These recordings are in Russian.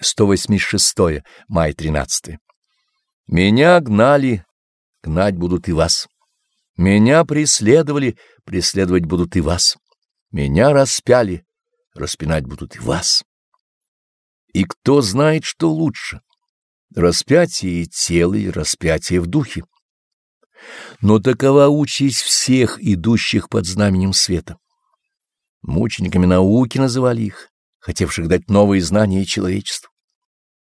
186. Май 13. Меня гнали, гнать будут и вас. Меня преследовали, преследовать будут и вас. Меня распяли, распинать будут и вас. И кто знает, что лучше, распятие тела или распятие в духе? Но такова участь всех идущих под знаменем света. Мучениками науки называли их хотевших дать новые знания человечеству.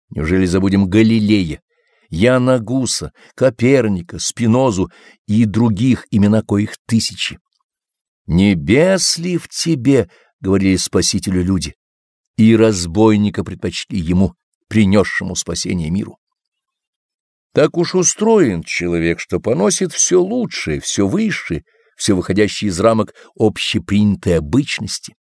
Неужели забудем Галилея, Яна Гуса, Коперника, Спинозу и других, имена коих тысячи? «Небес ли в тебе?» — говорили спасителю люди, и разбойника предпочли ему, принесшему спасение миру. Так уж устроен человек, что поносит все лучшее, все высшее, все выходящее из рамок общепринятой обычности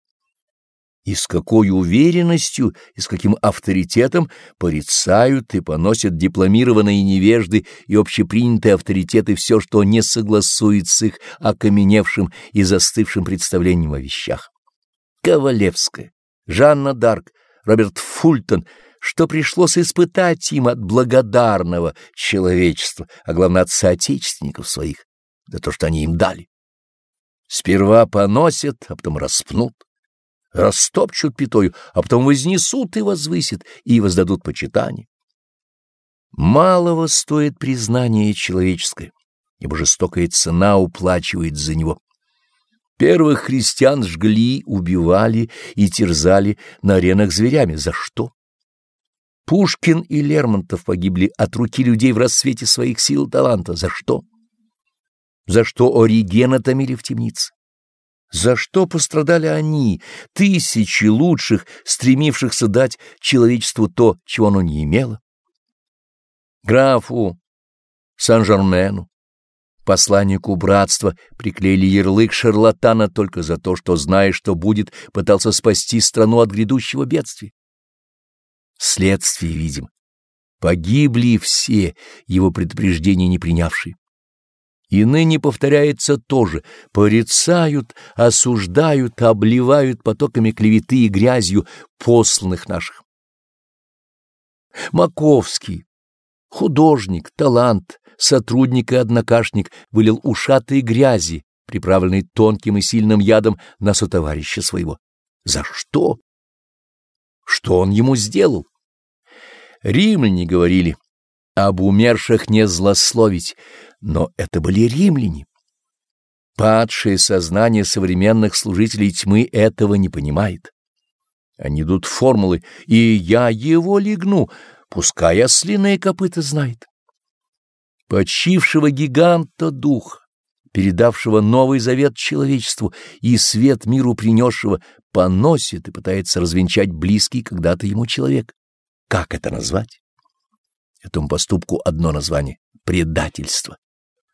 и с какой уверенностью и с каким авторитетом порицают и поносят дипломированные невежды и общепринятые авторитеты все, что не согласует с их окаменевшим и застывшим представлением о вещах. Ковалевская, Жанна Дарк, Роберт Фултон, что пришлось испытать им от благодарного человечества, а главное от соотечественников своих, за то, что они им дали. Сперва поносят, а потом распнут растопчут пятою, а потом вознесут и возвысят, и воздадут почитание. Малого стоит признание человеческое, ибо жестокая цена уплачивает за него. Первых христиан жгли, убивали и терзали на аренах зверями. За что? Пушкин и Лермонтов погибли от руки людей в рассвете своих сил и таланта. За что? За что Оригена томили в темнице? За что пострадали они, тысячи лучших, стремившихся дать человечеству то, чего оно не имело? Графу Сан-Жермену, посланнику братства, приклеили ярлык шарлатана только за то, что, зная, что будет, пытался спасти страну от грядущего бедствия. Следствие видим. Погибли все, его предупреждения не принявшие. И ныне повторяется тоже, порицают, осуждают, обливают потоками клеветы и грязью посланных наших. Маковский, художник, талант, сотрудник и однокашник, вылил ушатые грязи, приправленные тонким и сильным ядом на сотоварища своего. За что? Что он ему сделал? Римляне говорили, об умерших не злословить, но это были римляне. Падшее сознание современных служителей тьмы этого не понимает. Они идут формулы «и я его легну», пускай ослиные копыта знает. Почившего гиганта духа, передавшего новый завет человечеству и свет миру принесшего, поносит и пытается развенчать близкий когда-то ему человек. Как это назвать? Этому поступку одно название — предательство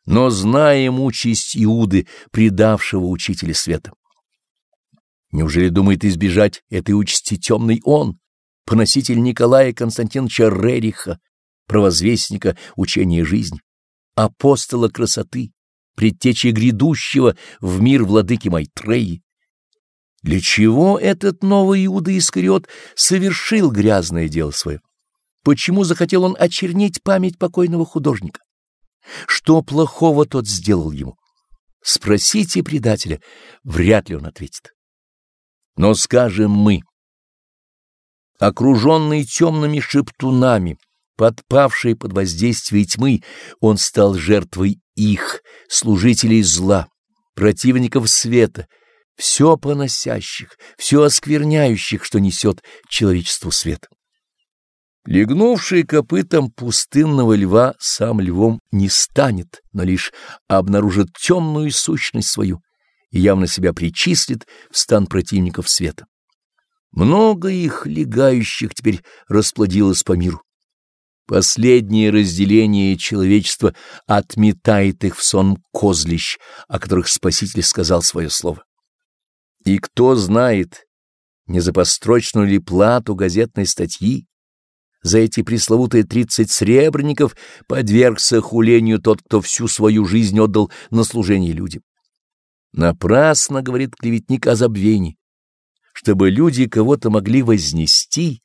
но знаем участь Иуды, предавшего учителя света. Неужели думает избежать этой участи темный он, поноситель Николая Константиновича Рериха, провозвестника учения жизни, апостола красоты, предтечи грядущего в мир владыки Майтреи? Для чего этот новый Иуда Искариот совершил грязное дело свое? Почему захотел он очернить память покойного художника? Что плохого тот сделал ему? Спросите предателя, вряд ли он ответит. Но скажем мы, окруженный темными шептунами, подпавший под воздействие тьмы, он стал жертвой их, служителей зла, противников света, все поносящих, все оскверняющих, что несет человечеству свет. Легнувший копытом пустынного льва сам львом не станет, но лишь обнаружит темную сущность свою и явно себя причислит в стан противников света. Много их, легающих, теперь расплодилось по миру. Последнее разделение человечества отметает их в сон козлищ, о которых Спаситель сказал свое слово. И кто знает, не за построчную ли плату газетной статьи, за эти пресловутые тридцать сребреников подвергся хулению тот, кто всю свою жизнь отдал на служение людям. Напрасно, говорит клеветник о забвении. Чтобы люди кого-то могли вознести,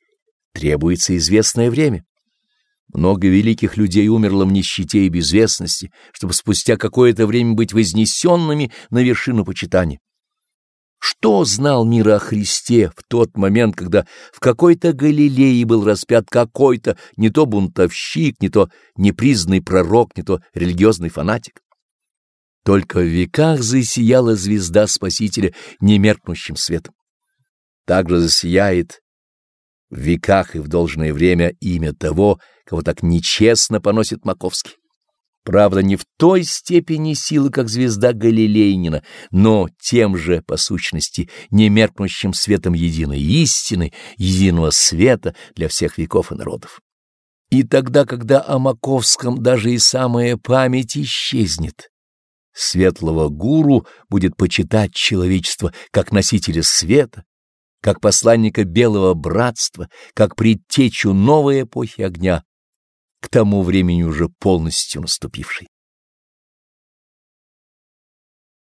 требуется известное время. Много великих людей умерло в нищете и безвестности, чтобы спустя какое-то время быть вознесенными на вершину почитания. Что знал мир о Христе в тот момент, когда в какой-то Галилее был распят какой-то не то бунтовщик, не то непризнанный пророк, не то религиозный фанатик? Только в веках засияла звезда Спасителя немеркнущим светом. Также засияет в веках и в должное время имя того, кого так нечестно поносит Маковский. Правда, не в той степени силы, как звезда Галилейнина, но тем же, по сущности, немеркнущим светом единой истины, единого света для всех веков и народов. И тогда, когда о Маковском даже и самая память исчезнет, светлого гуру будет почитать человечество как носителя света, как посланника белого братства, как предтечу новой эпохи огня, к тому времени уже полностью наступившей.